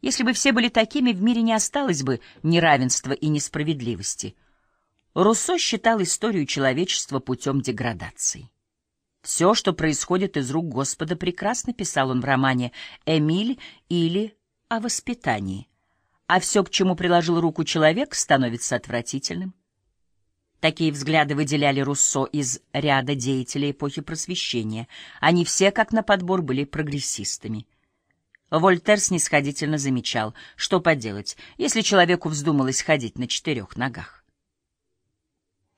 Если бы все были такими, в мире не осталось бы неравенства и несправедливости. Руссо считал историю человечества путем деградации. Все, что происходит из рук Господа, прекрасно писал он в романе «Эмиль» или «О воспитании». А все, к чему приложил руку человек, становится отвратительным. Такие взгляды выделяли Руссо из ряда деятелей эпохи Просвещения. Они все, как на подбор, были прогрессистами. Вольтер снисходительно замечал, что поделать, если человеку вздумалось ходить на четырех ногах.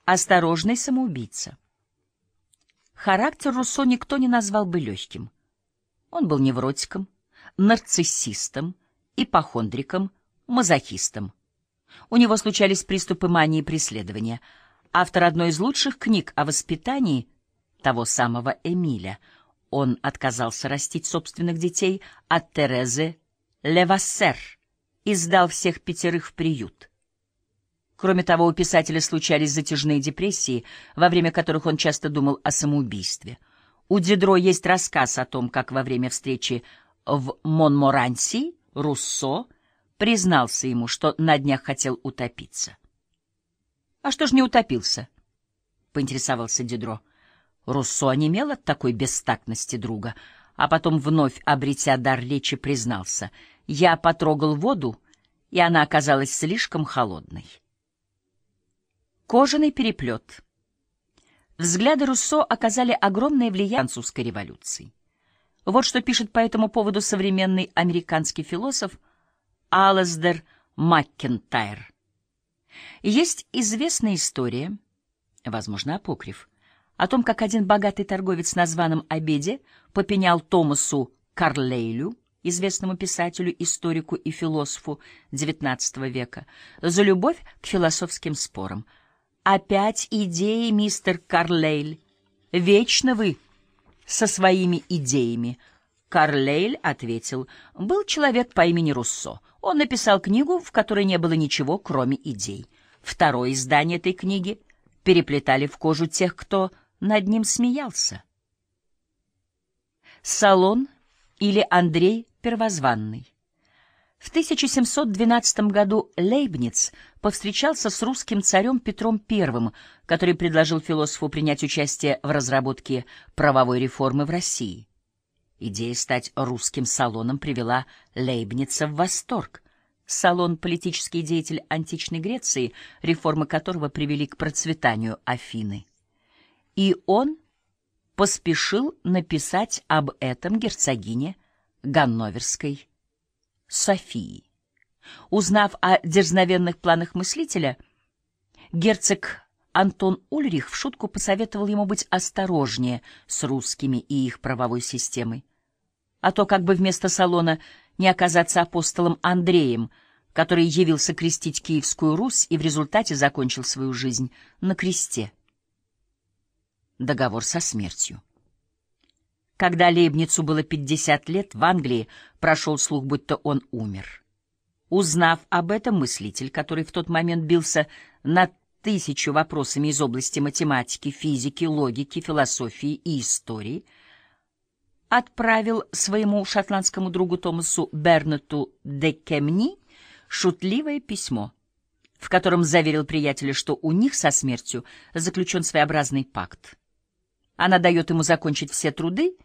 Осторожный самоубийца. Характер Руссо никто не назвал бы легким. Он был невротиком, нарциссистом, ипохондриком, мазохистом. У него случались приступы мании преследования — автор одной из лучших книг о воспитании того самого Эмиля. Он отказался растить собственных детей от Терезы Левассер и сдал всех пятерых в приют. Кроме того, у писателя случались затяжные депрессии, во время которых он часто думал о самоубийстве. У Дидро есть рассказ о том, как во время встречи в Монморанси Руссо признался ему, что на днях хотел утопиться. — А что ж не утопился? — поинтересовался Дидро. Руссо онемел от такой бестактности друга, а потом, вновь обретя дар речи, признался. Я потрогал воду, и она оказалась слишком холодной. Кожаный переплет. Взгляды Руссо оказали огромное влияние французской революции. Вот что пишет по этому поводу современный американский философ Аласдер Маккентайр. Есть известная история, возможно, апокриф, о том, как один богатый торговец на званом обеде попенял Томасу Карлейлю, известному писателю, историку и философу XIX века, за любовь к философским спорам. «Опять идеи, мистер Карлейль. Вечно вы со своими идеями». Карлейль ответил, «Был человек по имени Руссо. Он написал книгу, в которой не было ничего, кроме идей. Второе издание этой книги переплетали в кожу тех, кто над ним смеялся. Салон или Андрей Первозванный. В 1712 году Лейбниц повстречался с русским царем Петром I, который предложил философу принять участие в разработке правовой реформы в России. Идея стать русским салоном привела Лейбница в восторг. Салон — политический деятель античной Греции, реформы которого привели к процветанию Афины. И он поспешил написать об этом герцогине Ганноверской Софии. Узнав о дерзновенных планах мыслителя, герцог Антон Ульрих в шутку посоветовал ему быть осторожнее с русскими и их правовой системой а то как бы вместо салона не оказаться апостолом Андреем, который явился крестить Киевскую Русь и в результате закончил свою жизнь на кресте. Договор со смертью. Когда Лейбницу было 50 лет, в Англии прошел слух, будто он умер. Узнав об этом, мыслитель, который в тот момент бился над тысячу вопросами из области математики, физики, логики, философии и истории — отправил своему шотландскому другу Томасу Бернету де Кемни шутливое письмо, в котором заверил приятеля, что у них со смертью заключен своеобразный пакт. Она дает ему закончить все труды,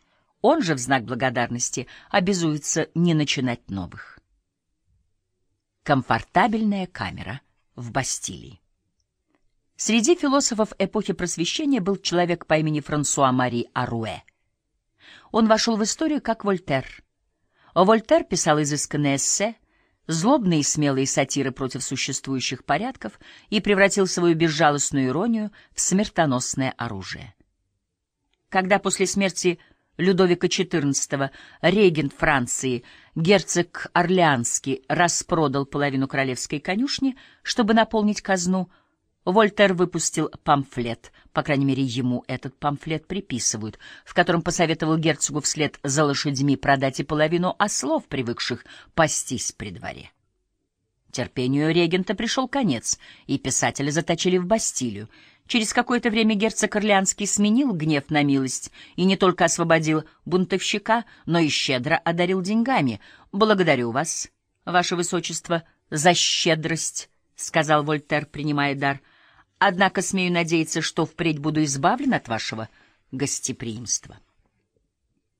он же в знак благодарности обязуется не начинать новых. Комфортабельная камера в Бастилии. Среди философов эпохи Просвещения был человек по имени Франсуа Мари Аруэ — он вошел в историю как Вольтер. Вольтер писал изысканные эссе, злобные и смелые сатиры против существующих порядков и превратил свою безжалостную иронию в смертоносное оружие. Когда после смерти Людовика XIV регент Франции, герцог Орлеанский, распродал половину королевской конюшни, чтобы наполнить казну, Вольтер выпустил памфлет, по крайней мере, ему этот памфлет приписывают, в котором посоветовал герцогу вслед за лошадьми продать и половину ослов, привыкших пастись при дворе. Терпению регента пришел конец, и писателя заточили в Бастилию. Через какое-то время герцог Орлеанский сменил гнев на милость и не только освободил бунтовщика, но и щедро одарил деньгами. «Благодарю вас, ваше высочество, за щедрость», — сказал Вольтер, принимая дар. «Однако смею надеяться, что впредь буду избавлен от вашего гостеприимства».